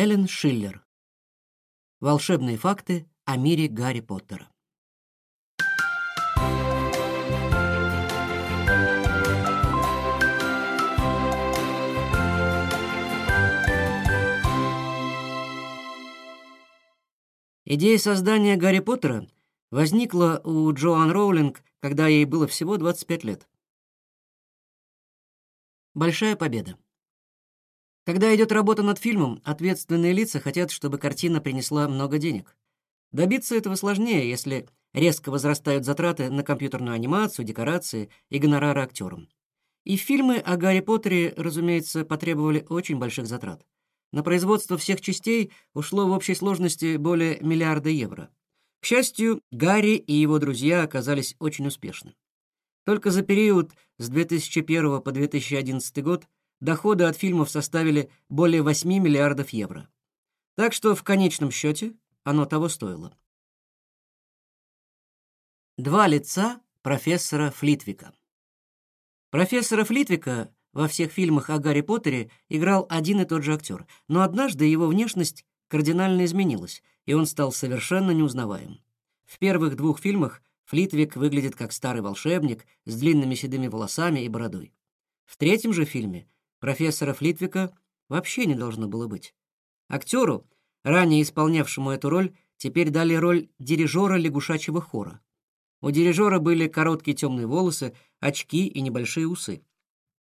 Эллен Шиллер. Волшебные факты о мире Гарри Поттера. Идея создания Гарри Поттера возникла у Джоан Роулинг, когда ей было всего 25 лет. Большая победа. Когда идет работа над фильмом, ответственные лица хотят, чтобы картина принесла много денег. Добиться этого сложнее, если резко возрастают затраты на компьютерную анимацию, декорации и гонорары актерам. И фильмы о Гарри Поттере, разумеется, потребовали очень больших затрат. На производство всех частей ушло в общей сложности более миллиарда евро. К счастью, Гарри и его друзья оказались очень успешны. Только за период с 2001 по 2011 год доходы от фильмов составили более 8 миллиардов евро. Так что в конечном счете оно того стоило. Два лица профессора Флитвика. Профессора Флитвика во всех фильмах о Гарри Поттере играл один и тот же актер, но однажды его внешность кардинально изменилась, и он стал совершенно неузнаваем. В первых двух фильмах Флитвик выглядит как старый волшебник с длинными седыми волосами и бородой. В третьем же фильме профессора Флитвика вообще не должно было быть. Актеру, ранее исполнявшему эту роль, теперь дали роль дирижера лягушачьего хора. У дирижера были короткие темные волосы, очки и небольшие усы.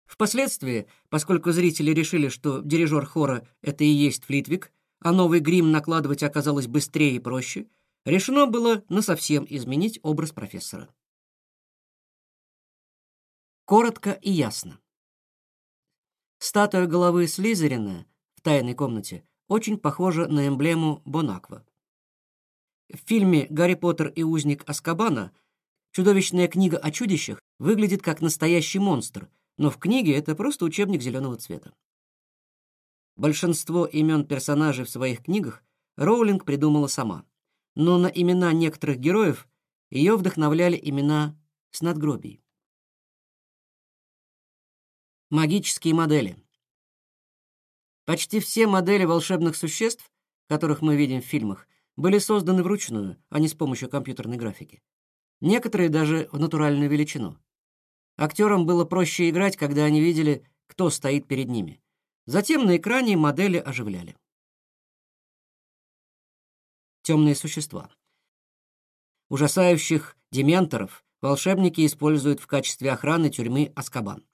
Впоследствии, поскольку зрители решили, что дирижер хора — это и есть Флитвик, а новый грим накладывать оказалось быстрее и проще, решено было насовсем изменить образ профессора. Коротко и ясно. Статуя головы Слизерина в тайной комнате очень похожа на эмблему Бонаква. В фильме «Гарри Поттер и узник Аскабана» чудовищная книга о чудищах выглядит как настоящий монстр, но в книге это просто учебник зеленого цвета. Большинство имен персонажей в своих книгах Роулинг придумала сама, но на имена некоторых героев ее вдохновляли имена с надгробий. Магические модели. Почти все модели волшебных существ, которых мы видим в фильмах, были созданы вручную, а не с помощью компьютерной графики. Некоторые даже в натуральную величину. Актерам было проще играть, когда они видели, кто стоит перед ними. Затем на экране модели оживляли. Темные существа. Ужасающих дементоров волшебники используют в качестве охраны тюрьмы Аскабан.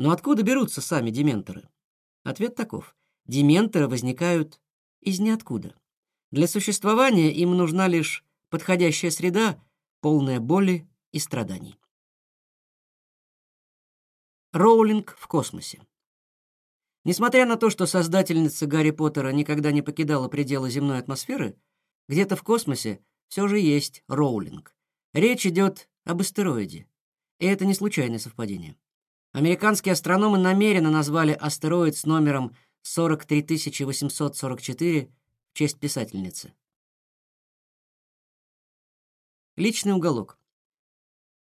Но откуда берутся сами дементоры? Ответ таков. Дементоры возникают из ниоткуда. Для существования им нужна лишь подходящая среда, полная боли и страданий. Роулинг в космосе. Несмотря на то, что создательница Гарри Поттера никогда не покидала пределы земной атмосферы, где-то в космосе все же есть Роулинг. Речь идет об астероиде. И это не случайное совпадение. Американские астрономы намеренно назвали астероид с номером 43844 в честь писательницы. Личный уголок.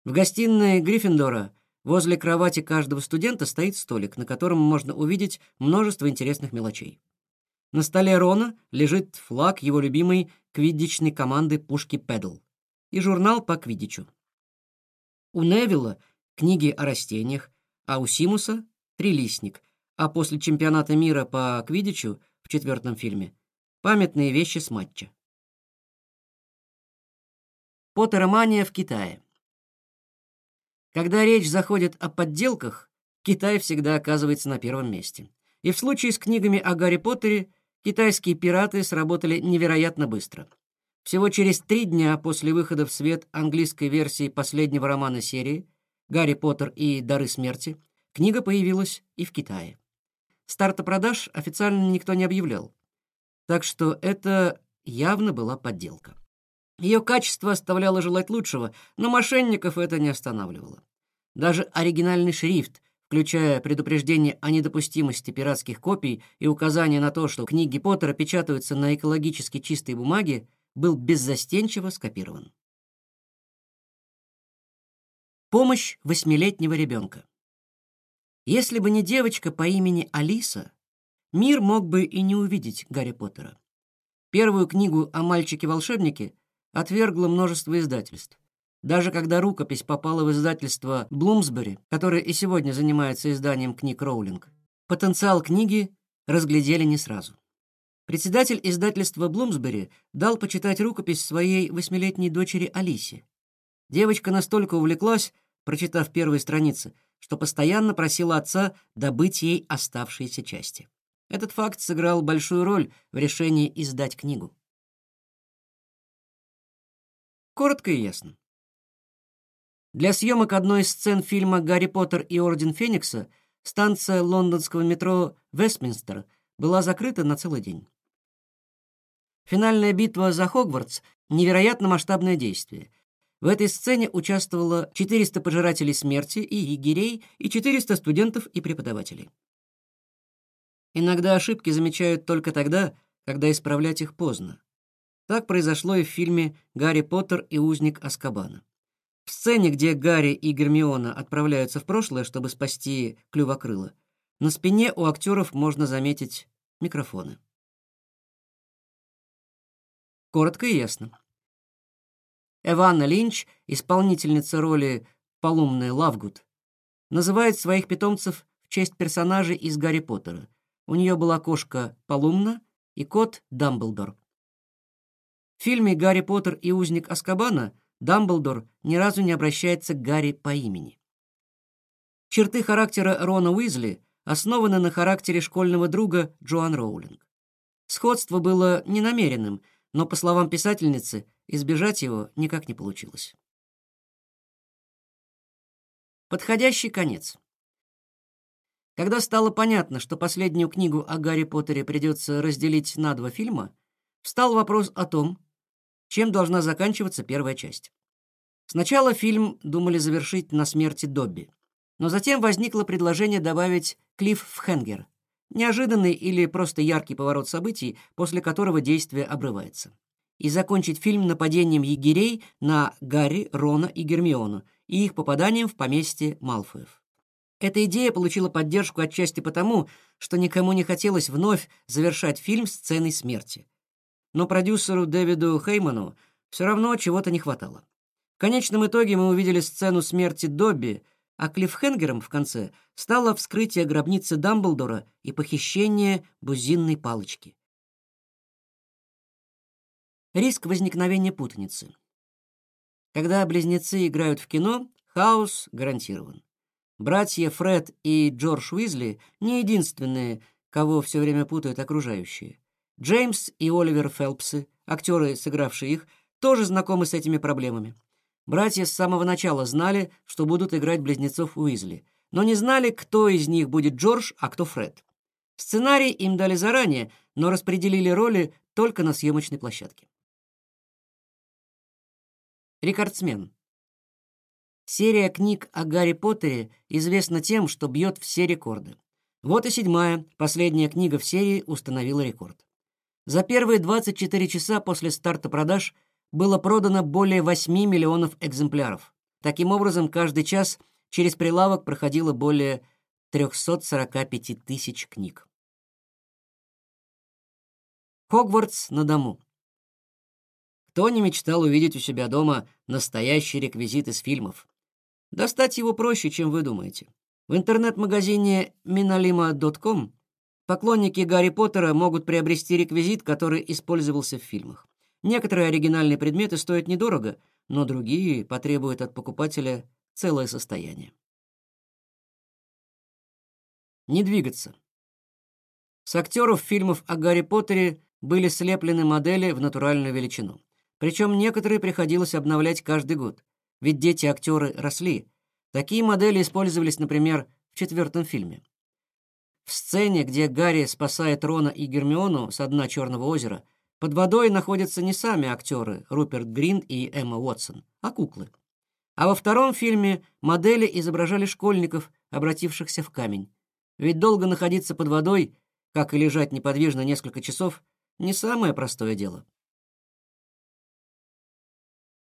В гостиной Гриффиндора Возле кровати каждого студента стоит столик, на котором можно увидеть множество интересных мелочей. На столе Рона лежит флаг его любимой квиддичной команды пушки Педл и журнал по квиддичу. У Невилла книги о растениях, а у Симуса — трилистник, а после чемпионата мира по квиддичу в четвертом фильме — памятные вещи с матча. Поттеромания в Китае. Когда речь заходит о подделках, Китай всегда оказывается на первом месте. И в случае с книгами о Гарри Поттере китайские пираты сработали невероятно быстро. Всего через три дня после выхода в свет английской версии последнего романа серии «Гарри Поттер и дары смерти» книга появилась и в Китае. Старта продаж официально никто не объявлял, так что это явно была подделка. Ее качество оставляло желать лучшего, но мошенников это не останавливало. Даже оригинальный шрифт, включая предупреждение о недопустимости пиратских копий и указание на то, что книги Поттера печатаются на экологически чистой бумаге, был беззастенчиво скопирован. Помощь восьмилетнего ребенка. Если бы не девочка по имени Алиса, мир мог бы и не увидеть Гарри Поттера. Первую книгу о мальчике-волшебнике отвергло множество издательств. Даже когда рукопись попала в издательство Блумсбери, которое и сегодня занимается изданием книг Роулинг, потенциал книги разглядели не сразу. Председатель издательства Блумсбери дал почитать рукопись своей восьмилетней дочери Алисе. Девочка настолько увлеклась, прочитав первые страницы, что постоянно просила отца добыть ей оставшиеся части. Этот факт сыграл большую роль в решении издать книгу. Коротко и ясно. Для съемок одной из сцен фильма «Гарри Поттер и Орден Феникса» станция лондонского метро Вестминстер была закрыта на целый день. Финальная битва за Хогвартс — невероятно масштабное действие. В этой сцене участвовало 400 пожирателей смерти и егерей и 400 студентов и преподавателей. Иногда ошибки замечают только тогда, когда исправлять их поздно. Так произошло и в фильме «Гарри Поттер и узник Аскабана». В сцене, где Гарри и Гермиона отправляются в прошлое, чтобы спасти Клювокрыла, на спине у актеров можно заметить микрофоны. Коротко и ясно. Эванна Линч, исполнительница роли Полумной Лавгуд, называет своих питомцев в честь персонажей из Гарри Поттера. У нее была кошка Полумна и кот Дамблдор. В фильме «Гарри Поттер и узник Азкабана» Дамблдор ни разу не обращается к Гарри по имени. Черты характера Рона Уизли основаны на характере школьного друга Джоан Роулинг. Сходство было ненамеренным, но, по словам писательницы, избежать его никак не получилось. Подходящий конец. Когда стало понятно, что последнюю книгу о Гарри Поттере придется разделить на два фильма, встал вопрос о том, чем должна заканчиваться первая часть. Сначала фильм думали завершить на смерти Добби, но затем возникло предложение добавить Клифф Хенгер, неожиданный или просто яркий поворот событий, после которого действие обрывается, и закончить фильм нападением егерей на Гарри, Рона и Гермиону и их попаданием в поместье Малфоев. Эта идея получила поддержку отчасти потому, что никому не хотелось вновь завершать фильм сценой смерти, но продюсеру Дэвиду Хейману все равно чего-то не хватало. В конечном итоге мы увидели сцену смерти Добби, а клиффхенгером в конце стало вскрытие гробницы Дамблдора и похищение бузинной палочки. Риск возникновения путаницы. Когда близнецы играют в кино, хаос гарантирован. Братья Фред и Джордж Уизли не единственные, кого все время путают окружающие. Джеймс и Оливер Фелпсы, актеры, сыгравшие их, тоже знакомы с этими проблемами. Братья с самого начала знали, что будут играть близнецов Уизли, но не знали, кто из них будет Джордж, а кто Фред. Сценарий им дали заранее, но распределили роли только на съемочной площадке. Рекордсмен. Серия книг о Гарри Поттере известна тем, что бьет все рекорды. Вот и седьмая, последняя книга в серии установила рекорд. За первые 24 часа после старта продаж было продано более 8 миллионов экземпляров. Таким образом, каждый час через прилавок проходило более 345 тысяч книг. Хогвартс на дому. Кто не мечтал увидеть у себя дома настоящий реквизит из фильмов? Достать его проще, чем вы думаете. В интернет-магазине minalima.com Поклонники Гарри Поттера могут приобрести реквизит, который использовался в фильмах. Некоторые оригинальные предметы стоят недорого, но другие потребуют от покупателя целое состояние. Не двигаться. С актеров фильмов о Гарри Поттере были слеплены модели в натуральную величину. Причем некоторые приходилось обновлять каждый год, ведь дети-актеры росли. Такие модели использовались, например, в четвертом фильме. В сцене, где Гарри спасает Рона и Гермиону с дна Черного озера, под водой находятся не сами актеры Руперт Грин и Эмма Уотсон, а куклы. А во втором фильме модели изображали школьников, обратившихся в камень. Ведь долго находиться под водой, как и лежать неподвижно несколько часов, не самое простое дело.